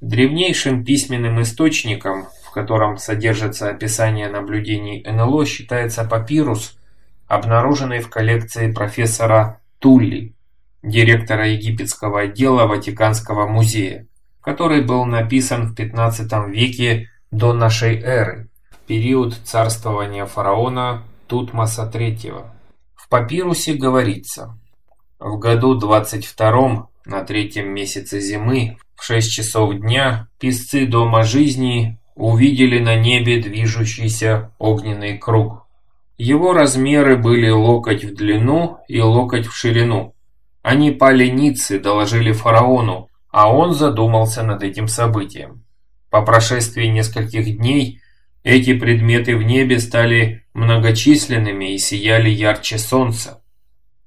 Древнейшим письменным источником, в котором содержится описание наблюдений НЛО, считается папирус, обнаруженный в коллекции профессора Тулли, директора египетского отдела Ватиканского музея, который был написан в 15 веке до нашей эры, период царствования фараона Тутмоса III. В папирусе говорится, в году 22 на третьем месяце зимы в 6 часов дня писцы Дома жизни увидели на небе движущийся огненный круг. Его размеры были локоть в длину и локоть в ширину. Они пали ницы, доложили фараону, а он задумался над этим событием. По прошествии нескольких дней эти предметы в небе стали многочисленными и сияли ярче солнца.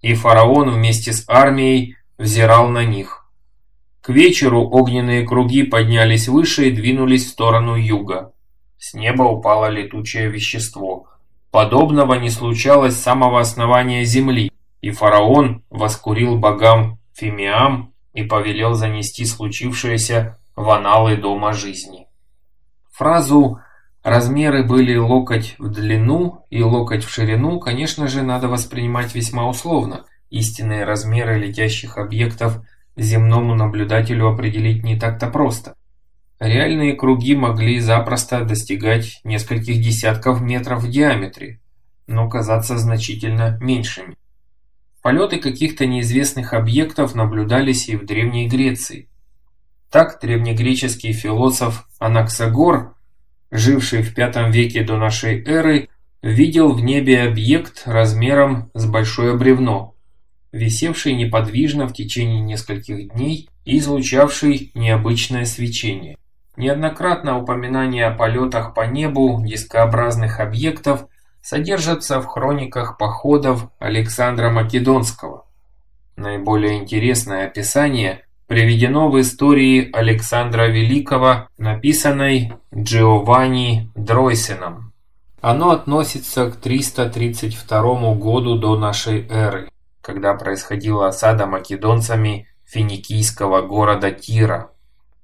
И фараон вместе с армией взирал на них. К вечеру огненные круги поднялись выше и двинулись в сторону юга. С неба упало летучее вещество. Подобного не случалось с самого основания земли, и фараон воскурил богам Фимиам и повелел занести случившееся в аналы дома жизни. Фразу «размеры были локоть в длину и локоть в ширину» конечно же надо воспринимать весьма условно. Истинные размеры летящих объектов земному наблюдателю определить не так-то просто. Реальные круги могли запросто достигать нескольких десятков метров в диаметре, но казаться значительно меньшими. Полеты каких-то неизвестных объектов наблюдались и в Древней Греции. Так древнегреческий философ Анаксагор, живший в V веке до нашей эры, видел в небе объект размером с большое бревно, висевший неподвижно в течение нескольких дней и излучавший необычное свечение. Неоднократно упоминания о полетах по небу дискообразных объектов содержатся в хрониках походов Александра Македонского. Наиболее интересное описание приведено в истории Александра Великого, написанной Джованни Дройсеном. Оно относится к 332 году до нашей эры, когда происходила осада македонцами финикийского города Тира.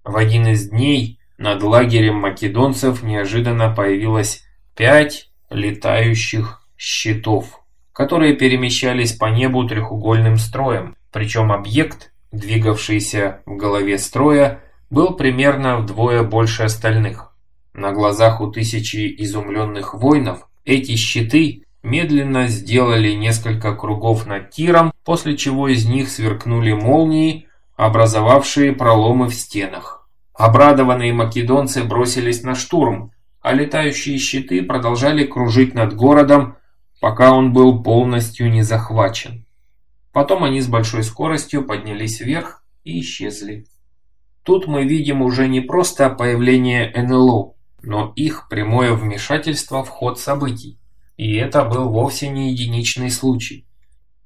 В один из дней над лагерем македонцев неожиданно появилось пять летающих щитов, которые перемещались по небу треугольным строем, причем объект, двигавшийся в голове строя, был примерно вдвое больше остальных. На глазах у тысячи изумленных воинов эти щиты медленно сделали несколько кругов над тиром, после чего из них сверкнули молнии, образовавшие проломы в стенах. Обрадованные македонцы бросились на штурм, а летающие щиты продолжали кружить над городом, пока он был полностью не захвачен. Потом они с большой скоростью поднялись вверх и исчезли. Тут мы видим уже не просто появление НЛО, но их прямое вмешательство в ход событий. И это был вовсе не единичный случай.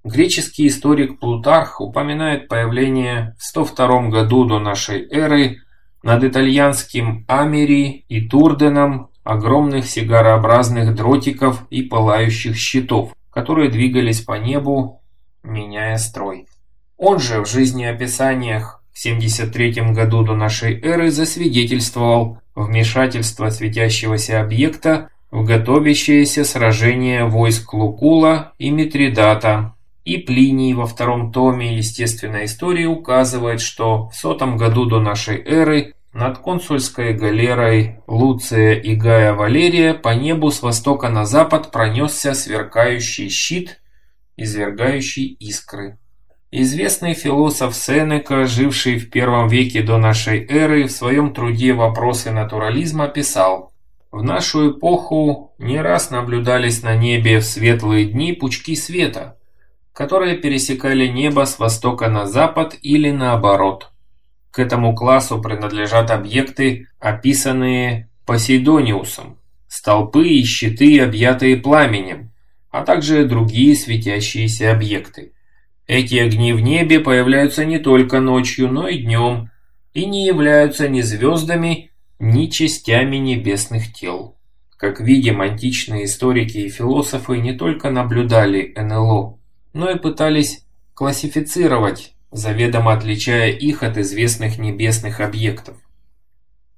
Греческий историк Плутарх упоминает появление в 102 году до нашей эры над итальянским Амери и Турденом огромных сигарообразных дротиков и пылающих щитов, которые двигались по небу, меняя строй. Он же в жизнеописаниях в 73 году до нашей эры засвидетельствовал вмешательство светящегося объекта в готовящееся сражение войск Лукула и Митридата, и Плиний во втором томе естественной истории указывает, что в сотом году до нашей эры над консульской галерой Луция и Гая Валерия по небу с востока на запад пронесся сверкающий щит, извергающий искры. Известный философ Сенека, живший в первом веке до нашей эры, в своем труде «Вопросы натурализма» писал «В нашу эпоху не раз наблюдались на небе в светлые дни пучки света, которые пересекали небо с востока на запад или наоборот. К этому классу принадлежат объекты, описанные Посейдониусом, столпы и щиты, объятые пламенем, а также другие светящиеся объекты. Эти огни в небе появляются не только ночью, но и днем, и не являются ни звездами, ни частями небесных тел. Как видим, античные историки и философы не только наблюдали НЛО, но и пытались классифицировать, заведомо отличая их от известных небесных объектов.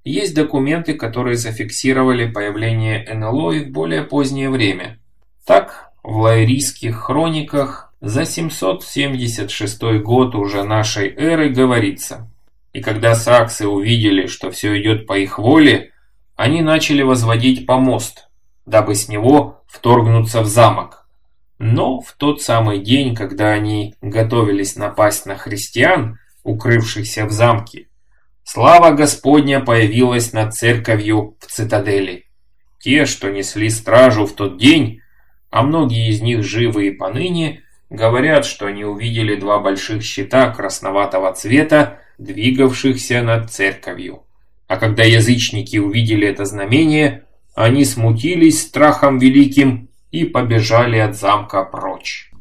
Есть документы, которые зафиксировали появление НЛО и в более позднее время. Так, в лайрийских хрониках за 776 год уже нашей эры говорится. И когда саксы увидели, что все идет по их воле, они начали возводить помост, дабы с него вторгнуться в замок. Но в тот самый день, когда они готовились напасть на христиан, укрывшихся в замке, слава Господня появилась над церковью в цитадели. Те, что несли стражу в тот день, а многие из них живы и поныне, говорят, что они увидели два больших щита красноватого цвета, двигавшихся над церковью. А когда язычники увидели это знамение, они смутились страхом великим и побежали от замка прочь.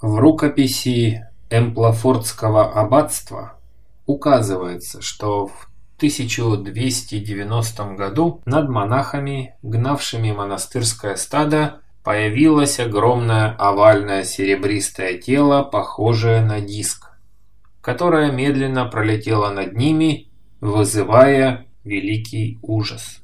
В рукописи Эмплафордского аббатства указывается, что в 1290 году над монахами, гнавшими монастырское стадо, появилось огромное овальное серебристое тело, похожее на диск, которое медленно пролетело над ними, вызывая великий ужас.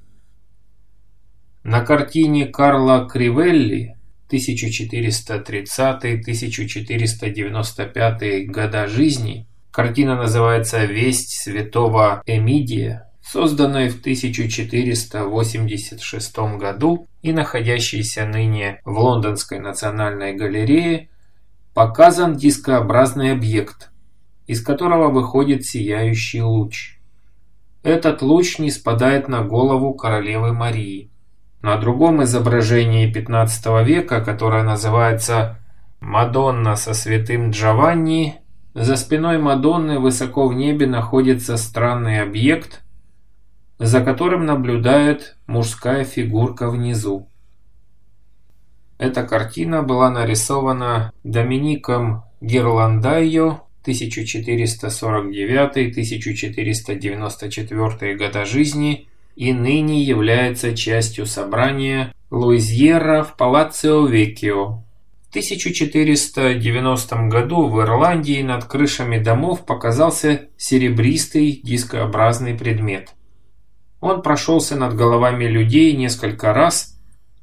На картине Карла Кривелли 1430-1495 года жизни. Картина называется «Весть святого Эмидия», созданная в 1486 году и находящаяся ныне в Лондонской национальной галерее, показан дискообразный объект, из которого выходит сияющий луч. Этот луч не спадает на голову королевы Марии. На другом изображении XV века, которое называется «Мадонна со святым Джованни», за спиной Мадонны высоко в небе находится странный объект, за которым наблюдает мужская фигурка внизу. Эта картина была нарисована Домиником Герландайо 1449-1494 года жизни и ныне является частью собрания Луизьерра в Палацио Веккио. В 1490 году в Ирландии над крышами домов показался серебристый дискообразный предмет. Он прошелся над головами людей несколько раз,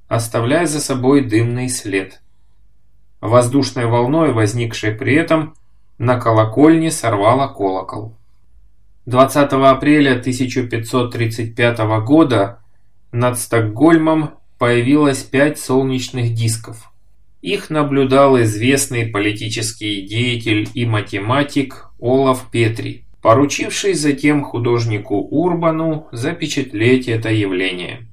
оставляя за собой дымный след. Воздушной волной, возникшей при этом, на колокольне сорвало колокол. 20 апреля 1535 года над Стокгольмом появилось пять солнечных дисков. Их наблюдал известный политический деятель и математик Олаф Петри, поручивший затем художнику Урбану запечатлеть это явление.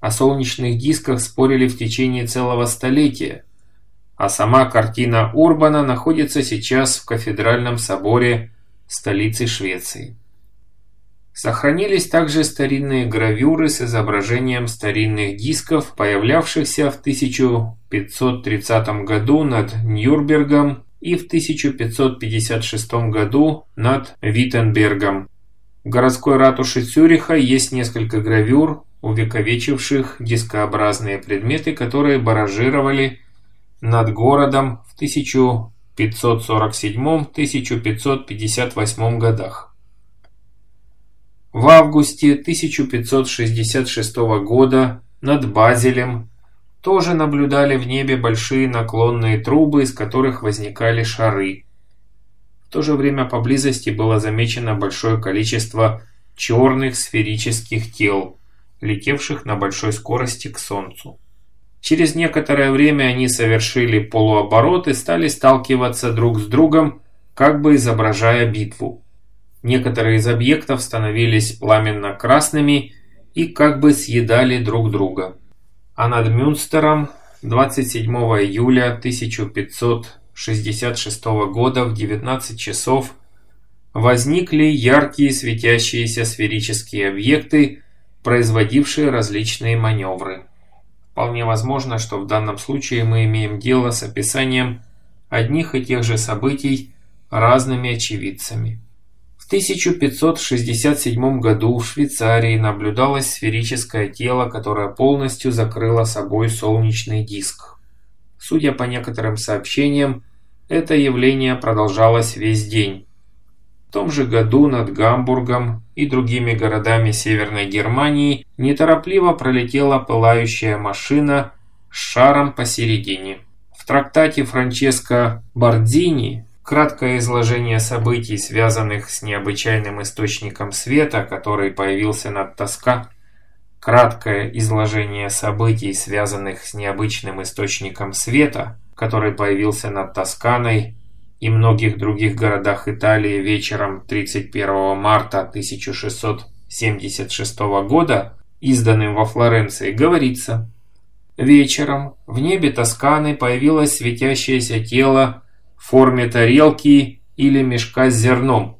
О солнечных дисках спорили в течение целого столетия, а сама картина Урбана находится сейчас в кафедральном соборе столицы Швеции. Сохранились также старинные гравюры с изображением старинных дисков, появлявшихся в 1530 году над Нюрнбергом и в 1556 году над Виттенбергом. В городской ратуше Цюриха есть несколько гравюр, увековечивших дискообразные предметы, которые баражировали над городом в 1547-1558 годах. В августе 1566 года над Базелем тоже наблюдали в небе большие наклонные трубы, из которых возникали шары. В то же время поблизости было замечено большое количество черных сферических тел, летевших на большой скорости к Солнцу. Через некоторое время они совершили полуоборот и стали сталкиваться друг с другом, как бы изображая битву. Некоторые из объектов становились пламенно-красными и как бы съедали друг друга. А над Мюнстером 27 июля 1566 года в 19 часов возникли яркие светящиеся сферические объекты, производившие различные маневры. Вполне возможно, что в данном случае мы имеем дело с описанием одних и тех же событий разными очевидцами. В 1567 году в Швейцарии наблюдалось сферическое тело, которое полностью закрыло собой солнечный диск. Судя по некоторым сообщениям, это явление продолжалось весь день. В том же году над Гамбургом и другими городами Северной Германии неторопливо пролетела пылающая машина с шаром посередине. В трактате Франческо Бардини краткое изложение событий, связанных с необычайным источником света, который появился над Тоска, краткое изложение событий, связанных с необычным источником света, который появился над Тосканой и многих других городах Италии вечером 31 марта 1676 года, изданным во Флоренции, говорится Вечером в небе Тосканы появилось светящееся тело в форме тарелки или мешка с зерном,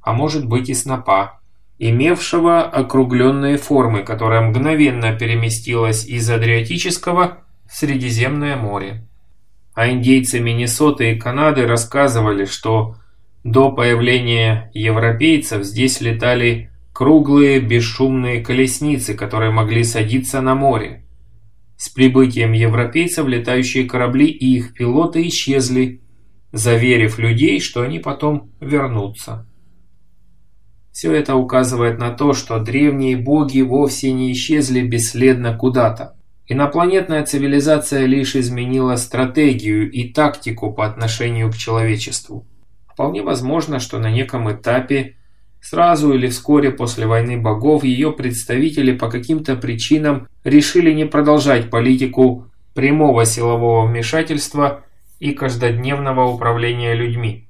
а может быть и снопа, имевшего округленные формы, которая мгновенно переместилась из Адриатического в Средиземное море. А индейцы Миннесоты и Канады рассказывали, что до появления европейцев здесь летали круглые бесшумные колесницы, которые могли садиться на море. С прибытием европейцев летающие корабли и их пилоты исчезли, заверив людей, что они потом вернутся. Все это указывает на то, что древние боги вовсе не исчезли бесследно куда-то. Инопланетная цивилизация лишь изменила стратегию и тактику по отношению к человечеству. Вполне возможно, что на неком этапе Сразу или вскоре после войны богов ее представители по каким-то причинам решили не продолжать политику прямого силового вмешательства и каждодневного управления людьми.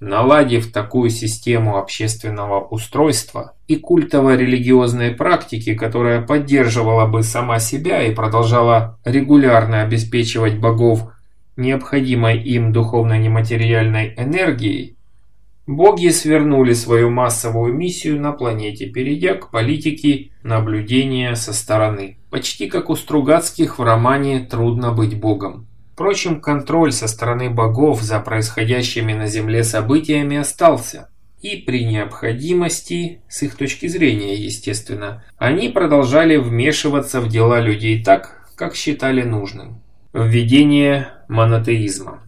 Наладив такую систему общественного устройства и культово-религиозной практики, которая поддерживала бы сама себя и продолжала регулярно обеспечивать богов необходимой им духовно-нематериальной энергией, Боги свернули свою массовую миссию на планете, перейдя к политике наблюдения со стороны. Почти как у Стругацких в романе «Трудно быть богом». Впрочем, контроль со стороны богов за происходящими на Земле событиями остался. И при необходимости, с их точки зрения, естественно, они продолжали вмешиваться в дела людей так, как считали нужным. Введение монотеизма.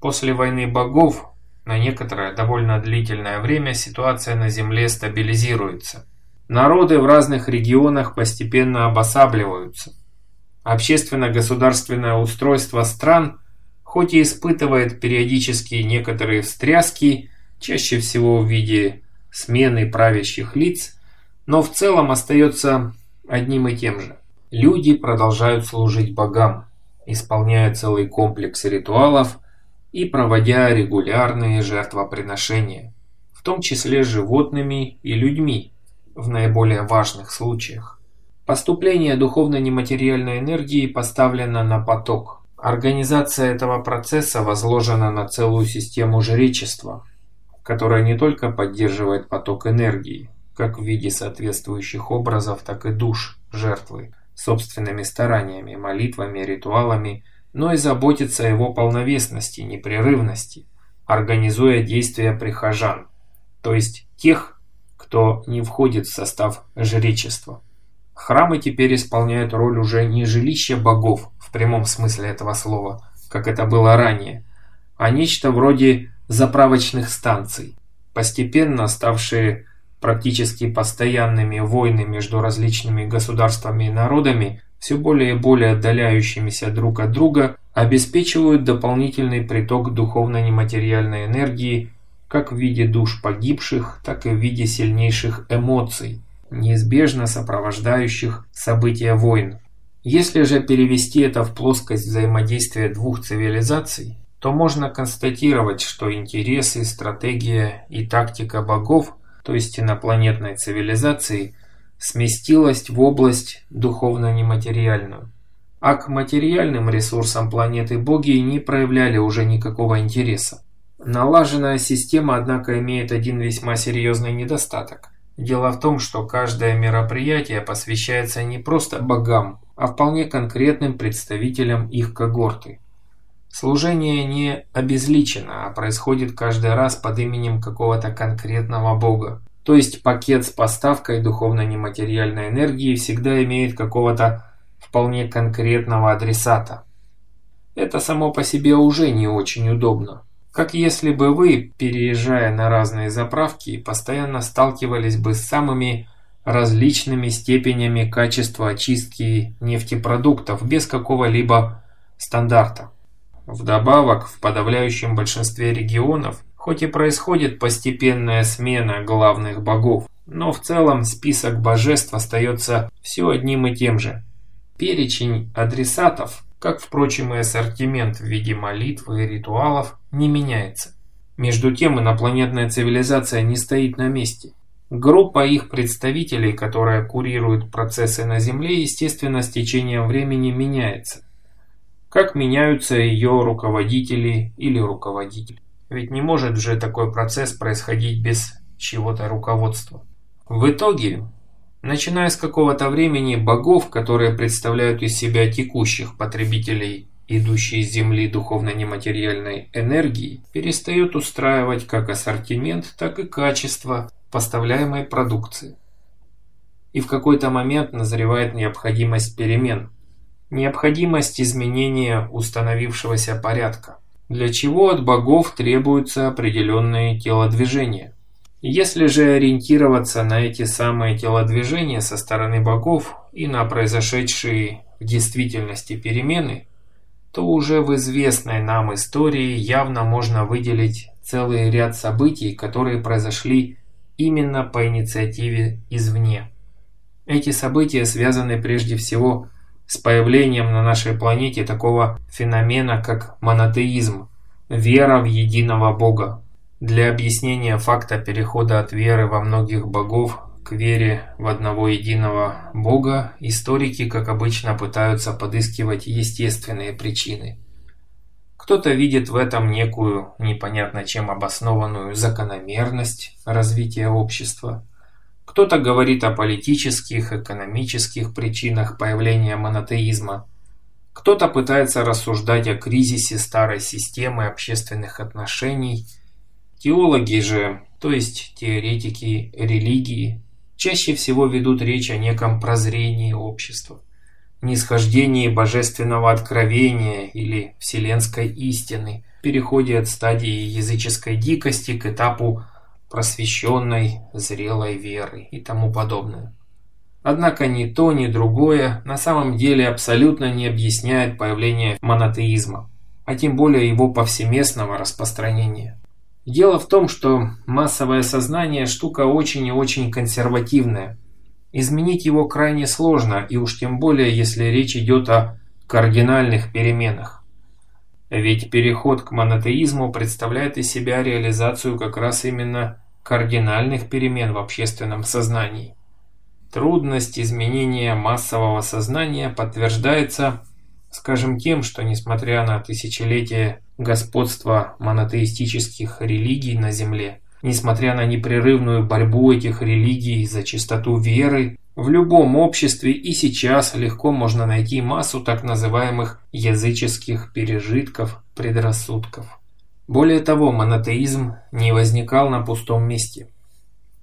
После войны богов на некоторое довольно длительное время ситуация на Земле стабилизируется. Народы в разных регионах постепенно обосабливаются. Общественно-государственное устройство стран хоть и испытывает периодически некоторые встряски, чаще всего в виде смены правящих лиц, но в целом остается одним и тем же. Люди продолжают служить богам, исполняя целый комплекс ритуалов, и проводя регулярные жертвоприношения, в том числе животными и людьми в наиболее важных случаях. Поступление духовно-нематериальной энергии поставлено на поток. Организация этого процесса возложена на целую систему жречества, которая не только поддерживает поток энергии, как в виде соответствующих образов, так и душ жертвы, собственными стараниями, молитвами, ритуалами но и заботиться о его полновесности, непрерывности, организуя действия прихожан, то есть тех, кто не входит в состав жречества. Храмы теперь исполняют роль уже не жилища богов в прямом смысле этого слова, как это было ранее, а нечто вроде заправочных станций, постепенно ставшие практически постоянными войны между различными государствами и народами все более и более отдаляющимися друг от друга, обеспечивают дополнительный приток духовно-нематериальной энергии как в виде душ погибших, так и в виде сильнейших эмоций, неизбежно сопровождающих события войн. Если же перевести это в плоскость взаимодействия двух цивилизаций, то можно констатировать, что интересы, стратегия и тактика богов, то есть инопланетной цивилизации – сместилась в область духовно-нематериальную. А к материальным ресурсам планеты боги не проявляли уже никакого интереса. Налаженная система, однако, имеет один весьма серьезный недостаток. Дело в том, что каждое мероприятие посвящается не просто богам, а вполне конкретным представителям их когорты. Служение не обезличено, а происходит каждый раз под именем какого-то конкретного бога. То есть пакет с поставкой духовно-нематериальной энергии всегда имеет какого-то вполне конкретного адресата. Это само по себе уже не очень удобно. Как если бы вы, переезжая на разные заправки, постоянно сталкивались бы с самыми различными степенями качества очистки нефтепродуктов без какого-либо стандарта. Вдобавок, в подавляющем большинстве регионов, хоть и происходит постепенная смена главных богов, но в целом список божеств остается все одним и тем же. Перечень адресатов, как, впрочем, и ассортимент в виде молитвы и ритуалов, не меняется. Между тем, инопланетная цивилизация не стоит на месте. Группа их представителей, которая курирует процессы на Земле, естественно, с течением времени меняется. Как меняются ее руководители или руководитель. Ведь не может же такой процесс происходить без чего-то руководства. В итоге, начиная с какого-то времени, богов, которые представляют из себя текущих потребителей идущей с Земли духовно-нематериальной энергии, перестают устраивать как ассортимент, так и качество поставляемой продукции. И в какой-то момент назревает необходимость перемен, необходимость изменения установившегося порядка, для чего от богов требуются определенные телодвижения. Если же ориентироваться на эти самые телодвижения со стороны богов и на произошедшие в действительности перемены, то уже в известной нам истории явно можно выделить целый ряд событий, которые произошли именно по инициативе извне. Эти события связаны прежде всего с появлением на нашей планете такого феномена, как монотеизм, вера в единого Бога. Для объяснения факта перехода от веры во многих богов к вере в одного единого Бога историки, как обычно, пытаются подыскивать естественные причины. Кто-то видит в этом некую, непонятно чем обоснованную закономерность развития общества. Кто-то говорит о политических, экономических причинах появления монотеизма. Кто-то пытается рассуждать о кризисе старой системы общественных отношений. Теологи же, то есть теоретики религии, чаще всего ведут речь о неком прозрении общества, нисхождении божественного откровения или вселенской истины, переходе от стадии языческой дикости к этапу просвещенной, зрелой веры и тому подобное. Однако ни то, ни другое на самом деле абсолютно не объясняет появление монотеизма, а тем более его повсеместного распространения. Дело в том, что массовое сознание штука очень и очень консервативная. Изменить его крайне сложно, и уж тем более, если речь идет о кардинальных переменах. Ведь переход к монотеизму представляет из себя реализацию как раз именно кардинальных перемен в общественном сознании. Трудность изменения массового сознания подтверждается, скажем, тем, что несмотря на тысячелетия господства монотеистических религий на Земле, несмотря на непрерывную борьбу этих религий за чистоту веры, в любом обществе и сейчас легко можно найти массу так называемых языческих пережитков, предрассудков. Более того, монотеизм не возникал на пустом месте.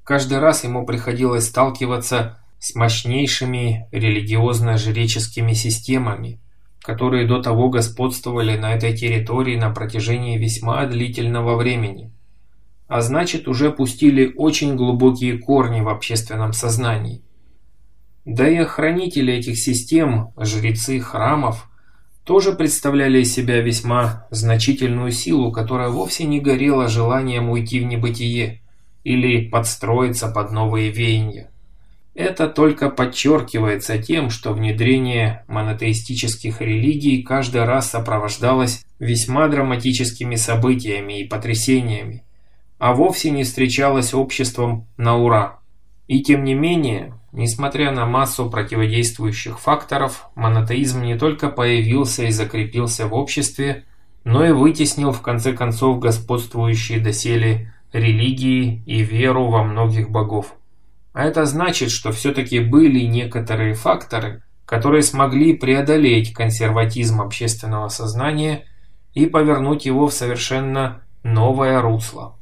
Каждый раз ему приходилось сталкиваться с мощнейшими религиозно-жреческими системами, которые до того господствовали на этой территории на протяжении весьма длительного времени, а значит уже пустили очень глубокие корни в общественном сознании. Да и охранители этих систем, жрецы храмов, тоже представляли из себя весьма значительную силу, которая вовсе не горела желанием уйти в небытие или подстроиться под новые веяния. Это только подчеркивается тем, что внедрение монотеистических религий каждый раз сопровождалось весьма драматическими событиями и потрясениями, а вовсе не встречалось обществом на ура. И тем не менее, несмотря на массу противодействующих факторов, монотеизм не только появился и закрепился в обществе, но и вытеснил в конце концов господствующие доселе религии и веру во многих богов. А это значит, что все-таки были некоторые факторы, которые смогли преодолеть консерватизм общественного сознания и повернуть его в совершенно новое русло.